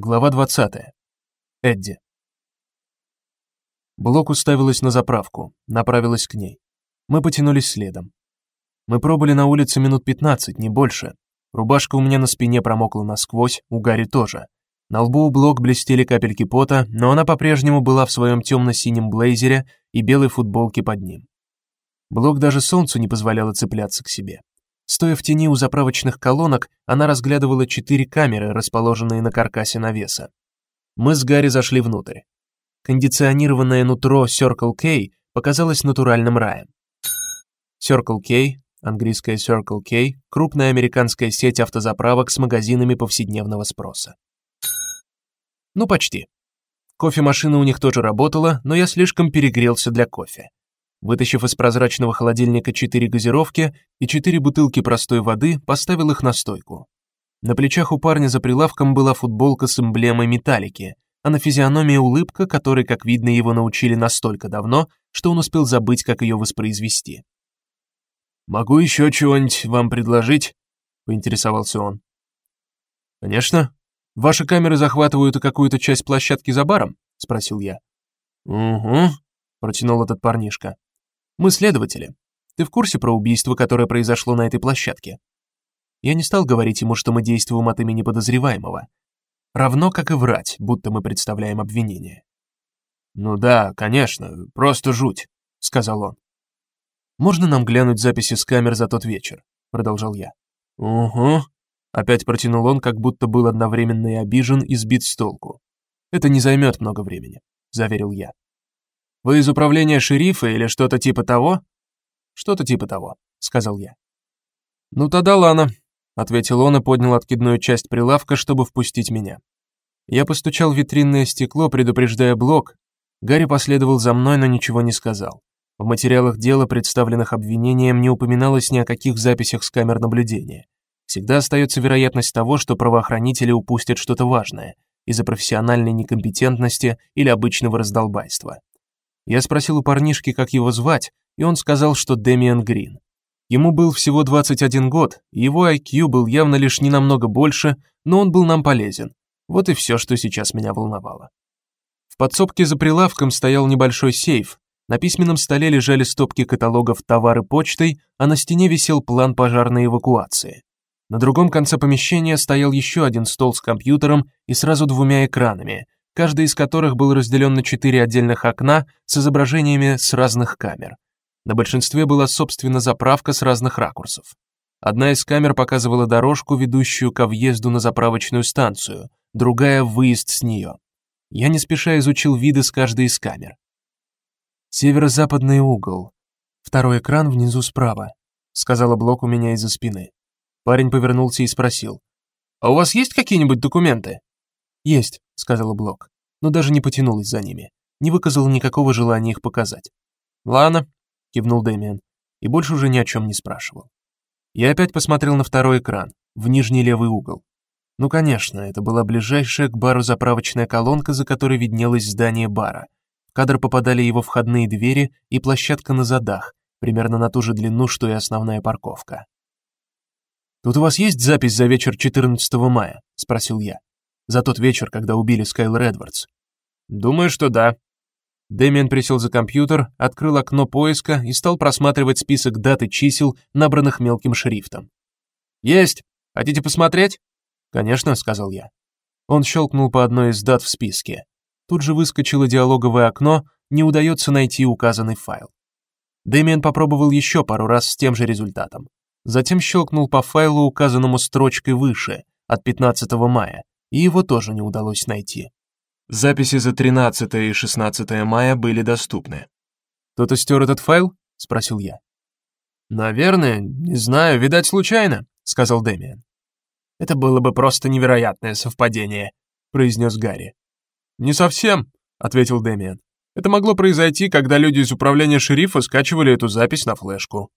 Глава 20. Эдди. Блок уставилась на заправку, направилась к ней. Мы потянулись следом. Мы пробыли на улице минут 15, не больше. Рубашка у меня на спине промокла насквозь, у Гарри тоже. На лбу у Блок блестели капельки пота, но она по-прежнему была в своем темно синем блейзере и белой футболке под ним. Блок даже солнцу не позволяло цепляться к себе. Стоя в тени у заправочных колонок, она разглядывала четыре камеры, расположенные на каркасе навеса. Мы с Гарри зашли внутрь. Кондиционированное нутро Circle K показалось натуральным раем. Circle K, английская Circle K, крупная американская сеть автозаправок с магазинами повседневного спроса. Ну почти. Кофемашина у них тоже работала, но я слишком перегрелся для кофе. Вытащив из прозрачного холодильника четыре газировки и четыре бутылки простой воды, поставил их на стойку. На плечах у парня за прилавком была футболка с эмблемой металлики, а на физиономии улыбка, которой, как видно, его научили настолько давно, что он успел забыть, как ее воспроизвести. Могу еще чего-нибудь вам предложить? поинтересовался он. Конечно. Ваши камеры захватывают какую-то часть площадки за баром? спросил я. Угу, протянул этот парнишка. Мы следователи. Ты в курсе про убийство, которое произошло на этой площадке? Я не стал говорить ему, что мы действуем от имени подозреваемого, равно как и врать, будто мы представляем обвинение. Ну да, конечно, просто жуть, сказал он. Можно нам глянуть записи с камер за тот вечер, продолжал я. Угу. Опять протянул он, как будто был одновременно и обижен, и сбит с толку. Это не займет много времени, заверил я. Вы из управления шерифа или что-то типа того? Что-то типа того, сказал я. Ну тогда ладно, ответил он и поднял откидную часть прилавка, чтобы впустить меня. Я постучал в витринное стекло, предупреждая блок. Гарри последовал за мной, но ничего не сказал. В материалах дела, представленных обвинением, не упоминалось ни о каких записях с камер наблюдения. Всегда остается вероятность того, что правоохранители упустят что-то важное из-за профессиональной некомпетентности или обычного раздолбайства. Я спросил у парнишки, как его звать, и он сказал, что Дэмиан Грин. Ему был всего 21 год, его IQ был явно лишь не намного больше, но он был нам полезен. Вот и все, что сейчас меня волновало. В подсобке за прилавком стоял небольшой сейф. На письменном столе лежали стопки каталогов товары почтой, а на стене висел план пожарной эвакуации. На другом конце помещения стоял еще один стол с компьютером и сразу двумя экранами, каждый из которых был разделен на четыре отдельных окна с изображениями с разных камер. На большинстве была собственно заправка с разных ракурсов. Одна из камер показывала дорожку, ведущую ко въезду на заправочную станцию, другая выезд с нее. Я не спеша изучил виды с каждой из камер. Северо-западный угол. Второй экран внизу справа, сказала Блок у меня из-за спины. Парень повернулся и спросил: "А у вас есть какие-нибудь документы?" "Есть", сказала Блок, но даже не потянулась за ними, не выказала никакого желания их показать. "Ладно", кивнул Дэмиан и больше уже ни о чем не спрашивал. Я опять посмотрел на второй экран, в нижний левый угол. Ну, конечно, это была ближайшая к бару заправочная колонка, за которой виднелось здание бара. В кадр попадали его входные двери и площадка на задах, примерно на ту же длину, что и основная парковка. Тут у вас есть запись за вечер 14 мая, спросил я за тот вечер, когда убили Скайлер Эдвардс? Думаю, что да. Дэмиан присел за компьютер, открыл окно поиска и стал просматривать список дат и чисел, набранных мелким шрифтом. Есть. Хотите посмотреть? Конечно, сказал я. Он щелкнул по одной из дат в списке. Тут же выскочило диалоговое окно, не удается найти указанный файл. Дэмиан попробовал еще пару раз с тем же результатом. Затем щелкнул по файлу, указанному строчкой выше, от 15 мая, и его тоже не удалось найти. Записи за 13 и 16 мая были доступны. Кто-то стер этот файл? спросил я. Наверное, не знаю, видать случайно, сказал Дэмиан. Это было бы просто невероятное совпадение, произнес Гарри. Не совсем, ответил Дэмиан. Это могло произойти, когда люди из управления шерифа скачивали эту запись на флешку.